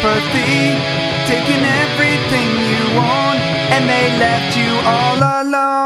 sympathy, taking everything you want, and they left you all alone.